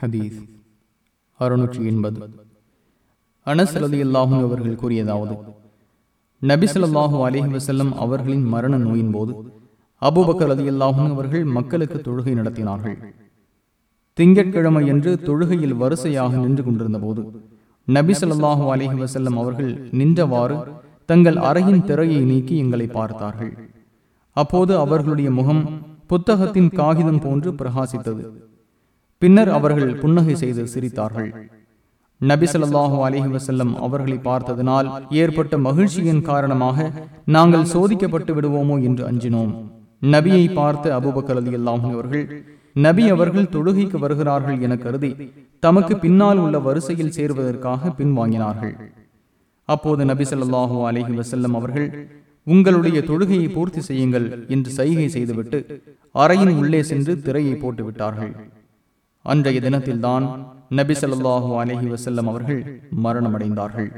ஹதீஸ் அறுநூற்றி எண்பது. அனசலதி அல்லாஹும் அவர்கள் கூறியதாவது நபிசல்லாஹூ அலிஹி வசல்லம் அவர்களின் மரண நோயின் போது அபுபக்கர் அலி அல்லாஹும் அவர்கள் மக்களுக்கு தொழுகை நடத்தினார்கள். திங்கட்கிழமை என்று தொழுகையில் வரிசையாக நின்று கொண்டிருந்த போது நபி சொல்லாஹு அலிஹி வசல்லம் அவர்கள் நின்றவாறு தங்கள் அறையின் திரையை நீக்கி எங்களை பார்த்தார்கள். அப்போது அவர்களுடைய முகம் புத்தகத்தின் காகிதம் போன்று பிரகாசித்தது. பின்னர் அவர்கள் புன்னகை செய்து சிரித்தார்கள். நபி அலஹி வசல்லம் அவர்களை பார்த்ததனால் ஏற்பட்ட மகிழ்ச்சியின் காரணமாக நாங்கள் சோதிக்கப்பட்டு விடுவோமோ என்று அஞ்சினோம். நபியை பார்த்த அபுபக்கர் அலி அல்லாஹும் அவர்கள் நபி அவர்கள் தொழுகைக்கு வருகிறார்கள் என கருதி தமக்கு பின்னால் உள்ள வரிசையில் சேர்வதற்காக பின்வாங்கினார்கள். அப்போது நபி சொல்லாஹு அலஹி வசல்லம் அவர்கள் உங்களுடைய தொழுகையை பூர்த்தி செய்யுங்கள் என்று சைகை செய்துவிட்டு அறையின் உள்ளே சென்று திரையை போட்டுவிட்டார்கள். அன்றைய தினத்தில்தான் நபி சொல்லாஹு அலஹி வசல்லம் அவர்கள் மரணமடைந்தார்கள்.